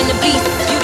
in the beat.